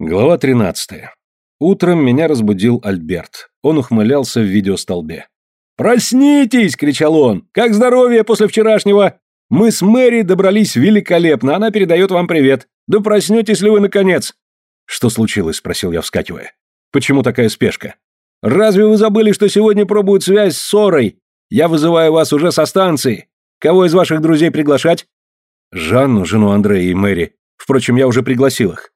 Глава 13. Утром меня разбудил Альберт. Он ухмылялся в видеостолбе. «Проснитесь!» — кричал он. «Как здоровье после вчерашнего? Мы с Мэри добрались великолепно, она передает вам привет. Да проснетесь ли вы наконец?» «Что случилось?» — спросил я, вскакивая. «Почему такая спешка?» «Разве вы забыли, что сегодня пробуют связь с Сорой? Я вызываю вас уже со станции. Кого из ваших друзей приглашать?» «Жанну, жену Андрея и Мэри. Впрочем, я уже пригласил их».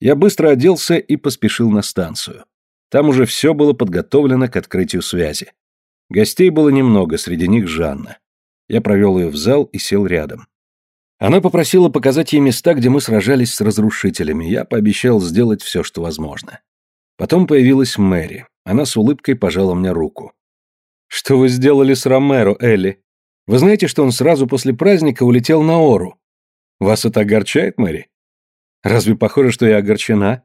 Я быстро оделся и поспешил на станцию. Там уже все было подготовлено к открытию связи. Гостей было немного, среди них Жанна. Я провел ее в зал и сел рядом. Она попросила показать ей места, где мы сражались с разрушителями. Я пообещал сделать все, что возможно. Потом появилась Мэри. Она с улыбкой пожала мне руку. «Что вы сделали с Ромеро, Элли? Вы знаете, что он сразу после праздника улетел на Ору? Вас это огорчает, Мэри?» Разве похоже, что я огорчена?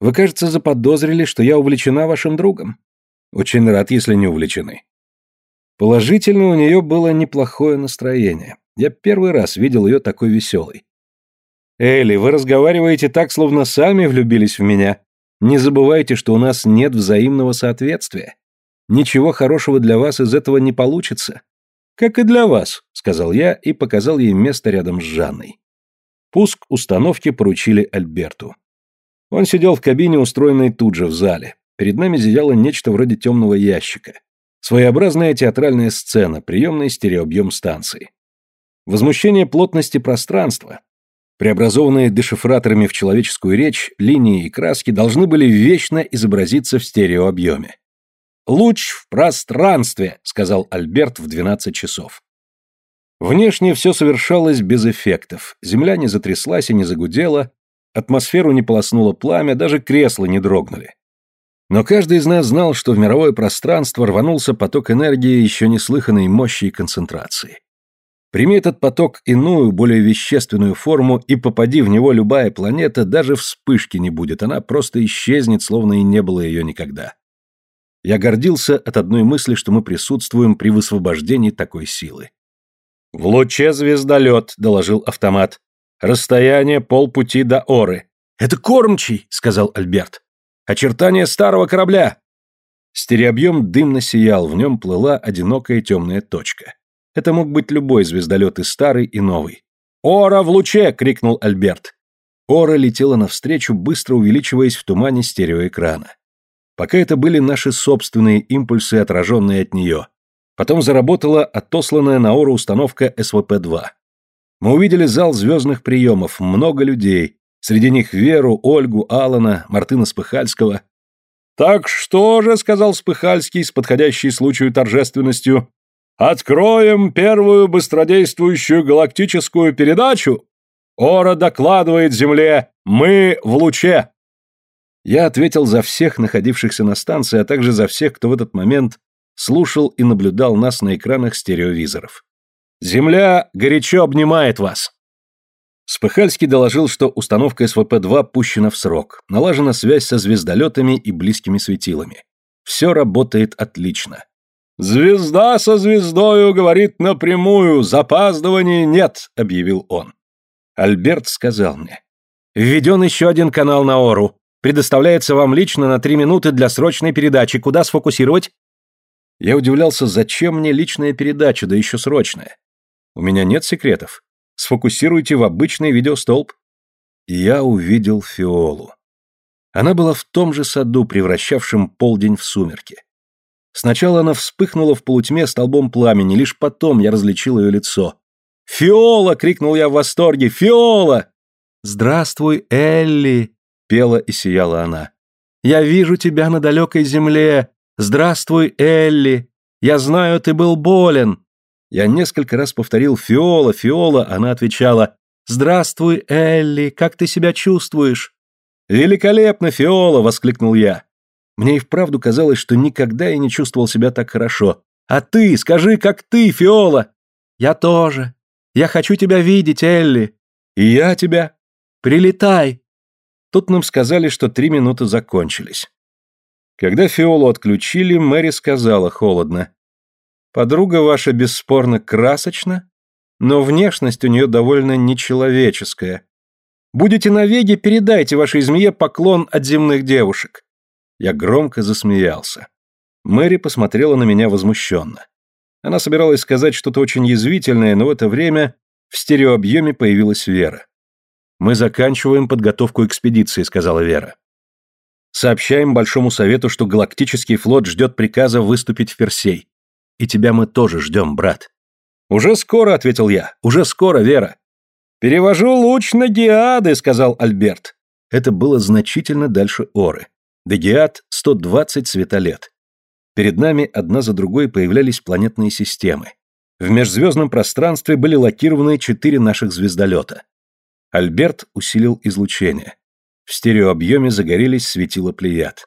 Вы, кажется, заподозрили, что я увлечена вашим другом. Очень рад, если не увлечены. Положительно у нее было неплохое настроение. Я первый раз видел ее такой веселой. Элли, вы разговариваете так, словно сами влюбились в меня. Не забывайте, что у нас нет взаимного соответствия. Ничего хорошего для вас из этого не получится. Как и для вас, сказал я и показал ей место рядом с Жанной. Пуск установки поручили Альберту. Он сидел в кабине, устроенной тут же в зале. Перед нами зияло нечто вроде темного ящика. Своеобразная театральная сцена, приемный стереообъем станции. Возмущение плотности пространства, преобразованные дешифраторами в человеческую речь, линии и краски должны были вечно изобразиться в стереообъеме. «Луч в пространстве», — сказал Альберт в 12 часов. Внешне все совершалось без эффектов. Земля не затряслась и не загудела, атмосферу не полоснуло пламя, даже кресла не дрогнули. Но каждый из нас знал, что в мировое пространство рванулся поток энергии еще неслыханной мощи и концентрации. Прими этот поток иную, более вещественную форму, и попади в него любая планета, даже вспышки не будет, она просто исчезнет, словно и не было ее никогда. Я гордился от одной мысли, что мы присутствуем при высвобождении такой силы. «В луче звездолет», — доложил автомат. «Расстояние полпути до Оры». «Это кормчий», — сказал Альберт. «Очертания старого корабля». Стереобъем дымно сиял, в нем плыла одинокая темная точка. Это мог быть любой звездолет и старый, и новый. «Ора в луче!» — крикнул Альберт. Ора летела навстречу, быстро увеличиваясь в тумане стереоэкрана. Пока это были наши собственные импульсы, отраженные от нее. Потом заработала отосланная на Ору установка СВП-2. Мы увидели зал звездных приемов, много людей, среди них Веру, Ольгу, Алана, Мартына Спыхальского. «Так что же», — сказал Спыхальский с подходящей случаю торжественностью, «откроем первую быстродействующую галактическую передачу? Ора докладывает Земле, мы в луче». Я ответил за всех находившихся на станции, а также за всех, кто в этот момент слушал и наблюдал нас на экранах стереовизоров. «Земля горячо обнимает вас!» Спыхальский доложил, что установка СВП-2 пущена в срок, налажена связь со звездолетами и близкими светилами. Все работает отлично. «Звезда со звездою говорит напрямую, запаздываний нет», — объявил он. Альберт сказал мне. «Введен еще один канал на Ору. Предоставляется вам лично на три минуты для срочной передачи. Куда сфокусировать?» Я удивлялся, зачем мне личная передача, да еще срочная. У меня нет секретов. Сфокусируйте в обычный видеостолб. И я увидел Фиолу. Она была в том же саду, превращавшем полдень в сумерки. Сначала она вспыхнула в полутьме столбом пламени, лишь потом я различил ее лицо. «Фиола!» — крикнул я в восторге. «Фиола!» «Здравствуй, Элли!» — пела и сияла она. «Я вижу тебя на далекой земле, «Здравствуй, Элли! Я знаю, ты был болен!» Я несколько раз повторил «Фиола, Фиола!» Она отвечала «Здравствуй, Элли! Как ты себя чувствуешь?» «Великолепно, Фиола!» — воскликнул я. Мне и вправду казалось, что никогда я не чувствовал себя так хорошо. «А ты, скажи, как ты, Фиола?» «Я тоже. Я хочу тебя видеть, Элли». «И я тебя». «Прилетай». Тут нам сказали, что три минуты закончились. Когда Фиолу отключили, Мэри сказала холодно. «Подруга ваша бесспорно красочна, но внешность у нее довольно нечеловеческая. Будете на веге, передайте вашей змее поклон от земных девушек». Я громко засмеялся. Мэри посмотрела на меня возмущенно. Она собиралась сказать что-то очень язвительное, но в это время в стереообъеме появилась Вера. «Мы заканчиваем подготовку экспедиции», — сказала Вера. «Сообщаем Большому Совету, что Галактический флот ждет приказа выступить в Персей. И тебя мы тоже ждем, брат». «Уже скоро», — ответил я. «Уже скоро, Вера». «Перевожу луч на Геады», — сказал Альберт. Это было значительно дальше Оры. До Геад 120 светолет. Перед нами одна за другой появлялись планетные системы. В межзвездном пространстве были локированы четыре наших звездолета. Альберт усилил излучение. В стереообъеме загорелись светила Плеяд.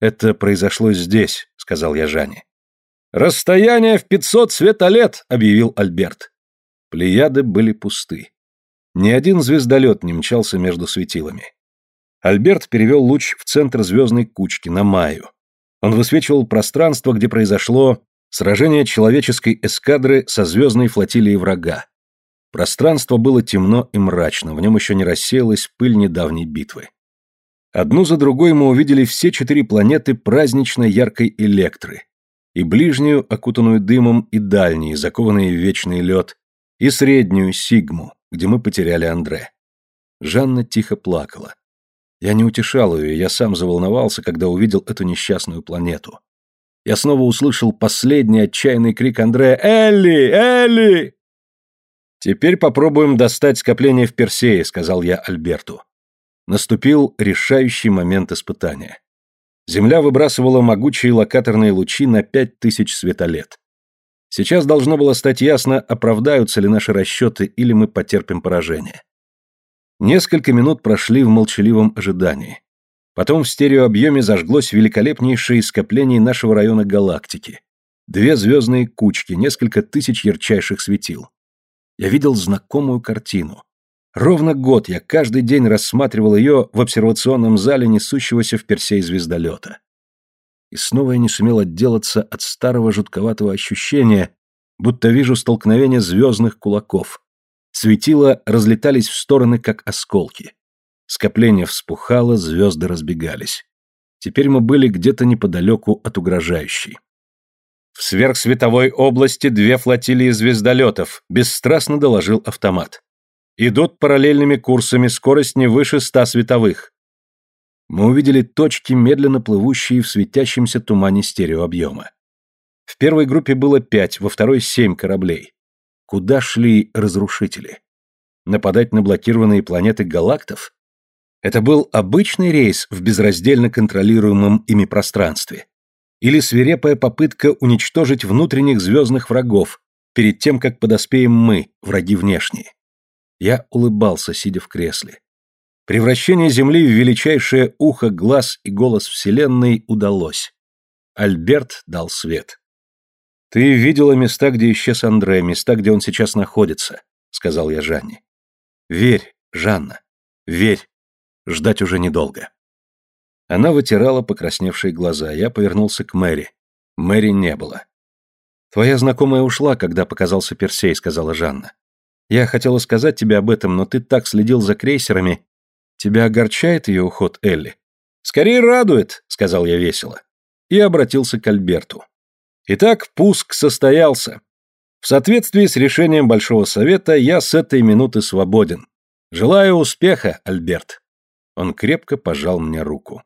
«Это произошло здесь», — сказал я Жане. «Расстояние в пятьсот светолет», — объявил Альберт. Плеяды были пусты. Ни один звездолет не мчался между светилами. Альберт перевел луч в центр звездной кучки, на Майю. Он высвечивал пространство, где произошло сражение человеческой эскадры со звездной флотилией врага. Пространство было темно и мрачно, в нем еще не рассеялась пыль недавней битвы. Одну за другой мы увидели все четыре планеты празднично яркой электры. И ближнюю, окутанную дымом, и дальние, закованные в вечный лед, и среднюю, Сигму, где мы потеряли Андре. Жанна тихо плакала. Я не утешал ее, я сам заволновался, когда увидел эту несчастную планету. Я снова услышал последний отчаянный крик Андрея «Элли! Элли!» «Теперь попробуем достать скопление в Персее», — сказал я Альберту. Наступил решающий момент испытания. Земля выбрасывала могучие локаторные лучи на пять тысяч светолет. Сейчас должно было стать ясно, оправдаются ли наши расчеты или мы потерпим поражение. Несколько минут прошли в молчаливом ожидании. Потом в стереообъеме зажглось великолепнейшее скопление нашего района галактики. Две звездные кучки, несколько тысяч ярчайших светил. Я видел знакомую картину. Ровно год я каждый день рассматривал ее в обсервационном зале несущегося в Персей звездолета. И снова я не сумел отделаться от старого жутковатого ощущения, будто вижу столкновение звездных кулаков, Светила разлетались в стороны, как осколки. Скопление вспухало, звезды разбегались. Теперь мы были где-то неподалеку от угрожающей. В сверхсветовой области две флотилии звездолетов, бесстрастно доложил автомат. Идут параллельными курсами, скорость не выше ста световых. Мы увидели точки, медленно плывущие в светящемся тумане стереообъема. В первой группе было пять, во второй семь кораблей. Куда шли разрушители? Нападать на блокированные планеты галактов? Это был обычный рейс в безраздельно контролируемом ими пространстве? Или свирепая попытка уничтожить внутренних звездных врагов перед тем, как подоспеем мы, враги внешние? Я улыбался, сидя в кресле. Превращение Земли в величайшее ухо, глаз и голос Вселенной удалось. Альберт дал свет. «Ты видела места, где исчез Андре, места, где он сейчас находится», — сказал я Жанне. «Верь, Жанна, верь. Ждать уже недолго». Она вытирала покрасневшие глаза, я повернулся к Мэри. Мэри не было. «Твоя знакомая ушла, когда показался Персей», — сказала Жанна. «Я хотела сказать тебе об этом, но ты так следил за крейсерами. Тебя огорчает ее уход, Элли?» «Скорее радует», — сказал я весело. И обратился к Альберту. Итак, пуск состоялся. В соответствии с решением Большого Совета я с этой минуты свободен. Желаю успеха, Альберт. Он крепко пожал мне руку.